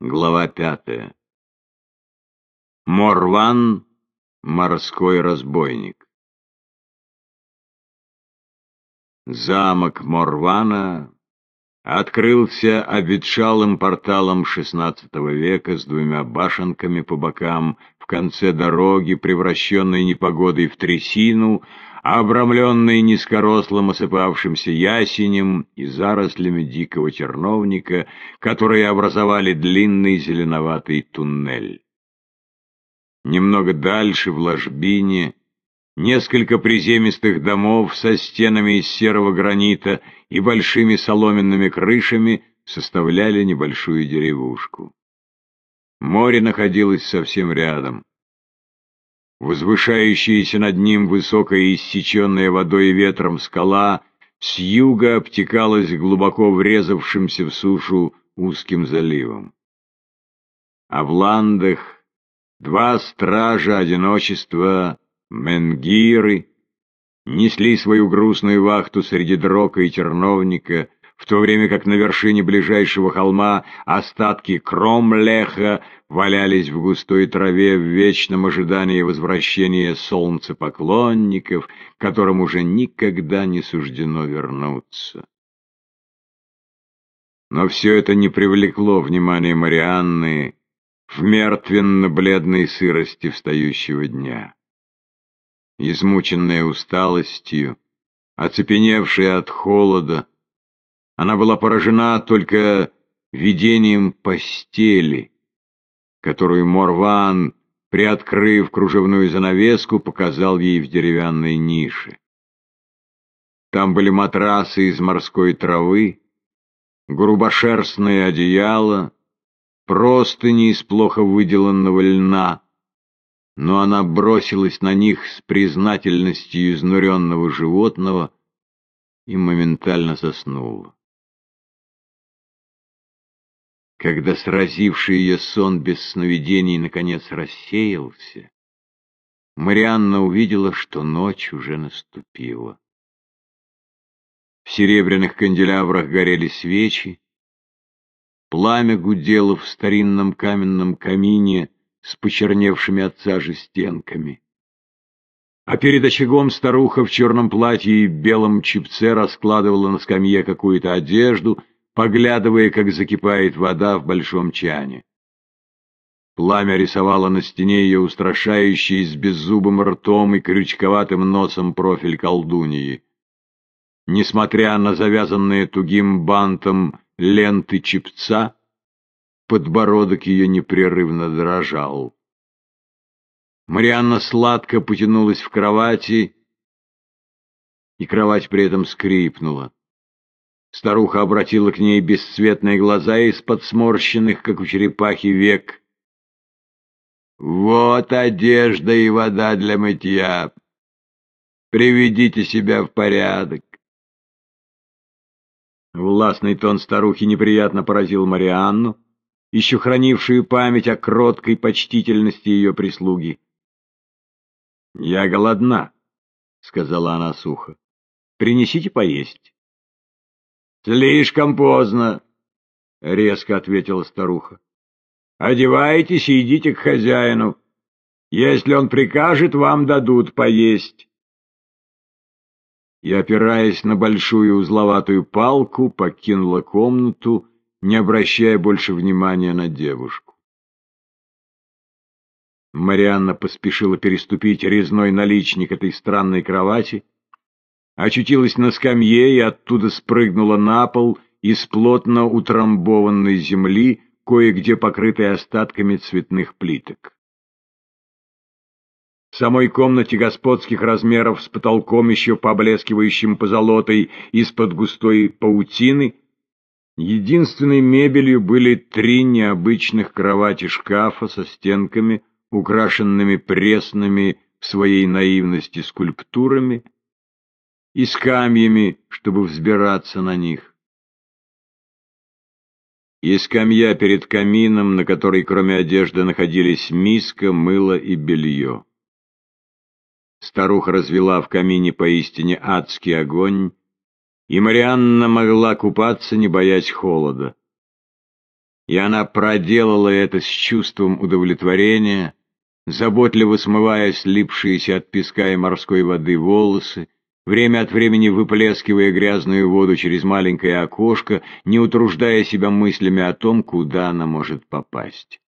Глава пятая. Морван — морской разбойник. Замок Морвана открылся обветшалым порталом XVI века с двумя башенками по бокам в конце дороги, превращенной непогодой в трясину, обрамленный низкорослым осыпавшимся ясенем и зарослями дикого терновника, которые образовали длинный зеленоватый туннель. Немного дальше, в ложбине, несколько приземистых домов со стенами из серого гранита и большими соломенными крышами составляли небольшую деревушку. Море находилось совсем рядом. Возвышающаяся над ним высокая иссеченная водой и ветром скала с юга обтекалась глубоко врезавшимся в сушу узким заливом. А в ландах два стража одиночества, менгиры, несли свою грустную вахту среди дрока и терновника, в то время как на вершине ближайшего холма остатки кромлеха валялись в густой траве в вечном ожидании возвращения солнцепоклонников, которым уже никогда не суждено вернуться. Но все это не привлекло внимания Марианны в мертвенно-бледной сырости встающего дня. Измученная усталостью, оцепеневшая от холода, она была поражена только видением постели, которую Морван, приоткрыв кружевную занавеску, показал ей в деревянной нише. Там были матрасы из морской травы, грубошерстное одеяло, простыни из плохо выделанного льна, но она бросилась на них с признательностью изнуренного животного и моментально заснула. Когда сразивший ее сон без сновидений наконец рассеялся, Марианна увидела, что ночь уже наступила. В серебряных канделябрах горели свечи, пламя гудело в старинном каменном камине с почерневшими от сажи стенками. А перед очагом старуха в черном платье и белом чипце раскладывала на скамье какую-то одежду — поглядывая, как закипает вода в большом чане. Пламя рисовало на стене ее устрашающий с беззубым ртом и крючковатым носом профиль колдуньи. Несмотря на завязанные тугим бантом ленты чепца, подбородок ее непрерывно дрожал. Марианна сладко потянулась в кровати, и кровать при этом скрипнула. Старуха обратила к ней бесцветные глаза из-под сморщенных, как у черепахи, век. «Вот одежда и вода для мытья. Приведите себя в порядок». Властный тон старухи неприятно поразил Марианну, еще хранившую память о кроткой почтительности ее прислуги. «Я голодна», — сказала она сухо. «Принесите поесть». «Слишком поздно», — резко ответила старуха. «Одевайтесь и идите к хозяину. Если он прикажет, вам дадут поесть». И, опираясь на большую узловатую палку, покинула комнату, не обращая больше внимания на девушку. Марианна поспешила переступить резной наличник этой странной кровати, очутилась на скамье и оттуда спрыгнула на пол из плотно утрамбованной земли, кое-где покрытой остатками цветных плиток. В самой комнате господских размеров с потолком, еще поблескивающим позолотой из-под густой паутины, единственной мебелью были три необычных кровати-шкафа со стенками, украшенными пресными в своей наивности скульптурами, и скамьями, чтобы взбираться на них. И скамья перед камином, на которой кроме одежды находились миска, мыло и белье. Старуха развела в камине поистине адский огонь, и Марианна могла купаться, не боясь холода. и она проделала это с чувством удовлетворения, заботливо смывая слипшиеся от песка и морской воды волосы, время от времени выплескивая грязную воду через маленькое окошко, не утруждая себя мыслями о том, куда она может попасть.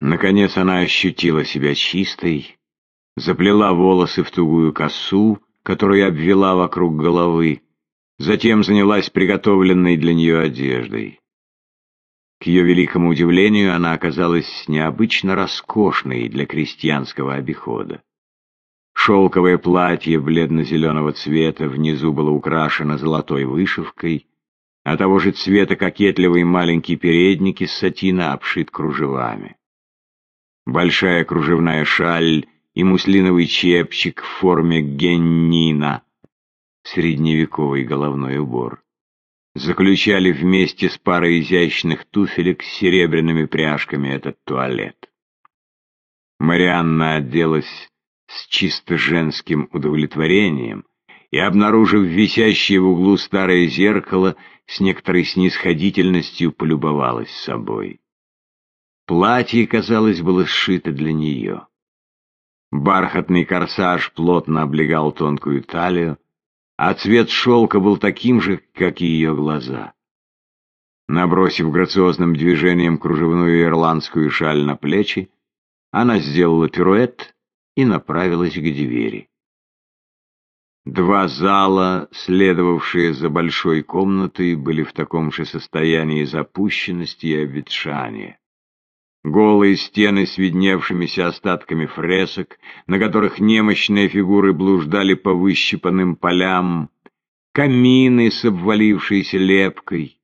Наконец она ощутила себя чистой, заплела волосы в тугую косу, которую обвела вокруг головы, затем занялась приготовленной для нее одеждой. К ее великому удивлению, она оказалась необычно роскошной для крестьянского обихода. Шелковое платье бледно-зеленого цвета внизу было украшено золотой вышивкой, а того же цвета кокетливый маленький передник из сатина обшит кружевами. Большая кружевная шаль и муслиновый чепчик в форме геннина, средневековый головной убор, заключали вместе с парой изящных туфелек с серебряными пряжками этот туалет. Марианна оделась с чисто женским удовлетворением и, обнаружив висящее в углу старое зеркало, с некоторой снисходительностью полюбовалась собой. Платье, казалось, было сшито для нее. Бархатный корсаж плотно облегал тонкую талию, а цвет шелка был таким же, как и ее глаза. Набросив грациозным движением кружевную ирландскую шаль на плечи, она сделала пируэт и направилась к двери. Два зала, следовавшие за большой комнатой, были в таком же состоянии запущенности и обветшания. Голые стены с видневшимися остатками фресок, на которых немощные фигуры блуждали по выщипанным полям, камины с обвалившейся лепкой,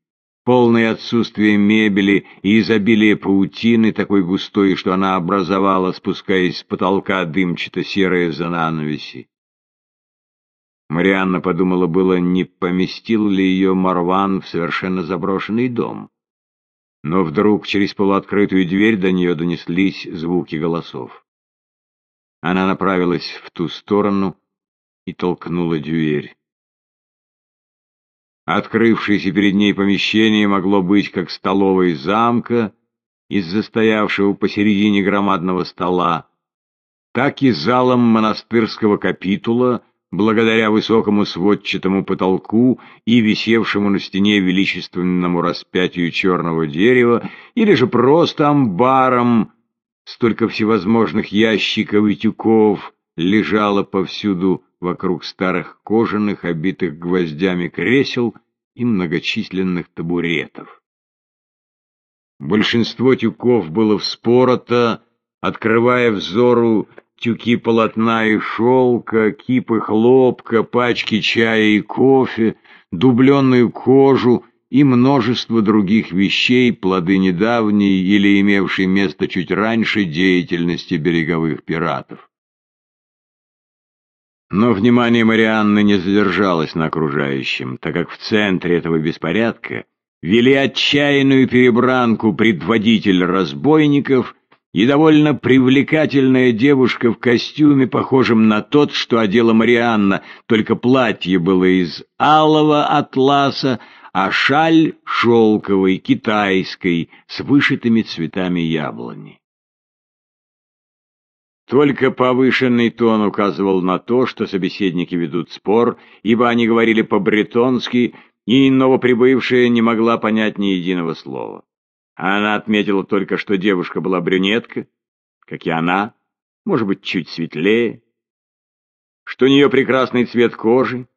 полное отсутствие мебели и изобилие паутины, такой густой, что она образовала, спускаясь с потолка дымчато-серые занавеси. Марианна подумала было, не поместил ли ее Марван в совершенно заброшенный дом. Но вдруг через полуоткрытую дверь до нее донеслись звуки голосов. Она направилась в ту сторону и толкнула дверь. Открывшееся перед ней помещение могло быть как столовой замка из застоявшего посередине громадного стола, так и залом монастырского капитула, благодаря высокому сводчатому потолку и висевшему на стене величественному распятию черного дерева, или же просто амбаром, столько всевозможных ящиков и тюков лежало повсюду вокруг старых кожаных, обитых гвоздями кресел и многочисленных табуретов. Большинство тюков было вспорото, открывая взору тюки полотна и шелка, кипы хлопка, пачки чая и кофе, дубленную кожу и множество других вещей, плоды недавней или имевшей место чуть раньше деятельности береговых пиратов. Но внимание Марианны не задержалось на окружающем, так как в центре этого беспорядка вели отчаянную перебранку предводитель разбойников и довольно привлекательная девушка в костюме, похожем на тот, что одела Марианна, только платье было из алого атласа, а шаль шелковой, китайской, с вышитыми цветами яблони. Только повышенный тон указывал на то, что собеседники ведут спор, ибо они говорили по-бретонски, и новоприбывшая не могла понять ни единого слова. Она отметила только, что девушка была брюнетка, как и она, может быть, чуть светлее, что у нее прекрасный цвет кожи,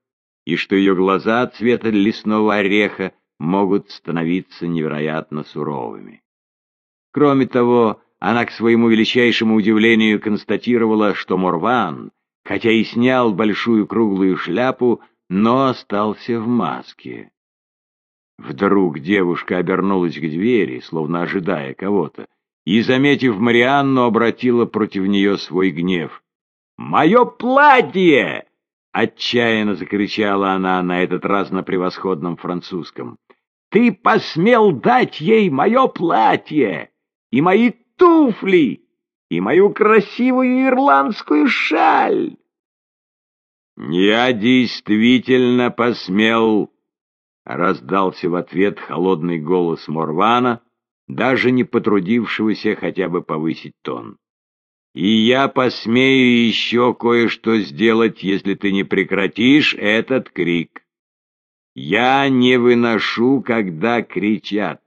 и что ее глаза цвета лесного ореха могут становиться невероятно суровыми. Кроме того, она к своему величайшему удивлению констатировала, что Морван, хотя и снял большую круглую шляпу, но остался в маске. Вдруг девушка обернулась к двери, словно ожидая кого-то, и, заметив Марианну, обратила против нее свой гнев. «Мое платье!» — отчаянно закричала она на этот раз на превосходном французском. «Ты посмел дать ей мое платье и мои туфли и мою красивую ирландскую шаль. Я действительно посмел Раздался в ответ холодный голос Морвана, даже не потрудившегося хотя бы повысить тон. «И я посмею еще кое-что сделать, если ты не прекратишь этот крик. Я не выношу, когда кричат.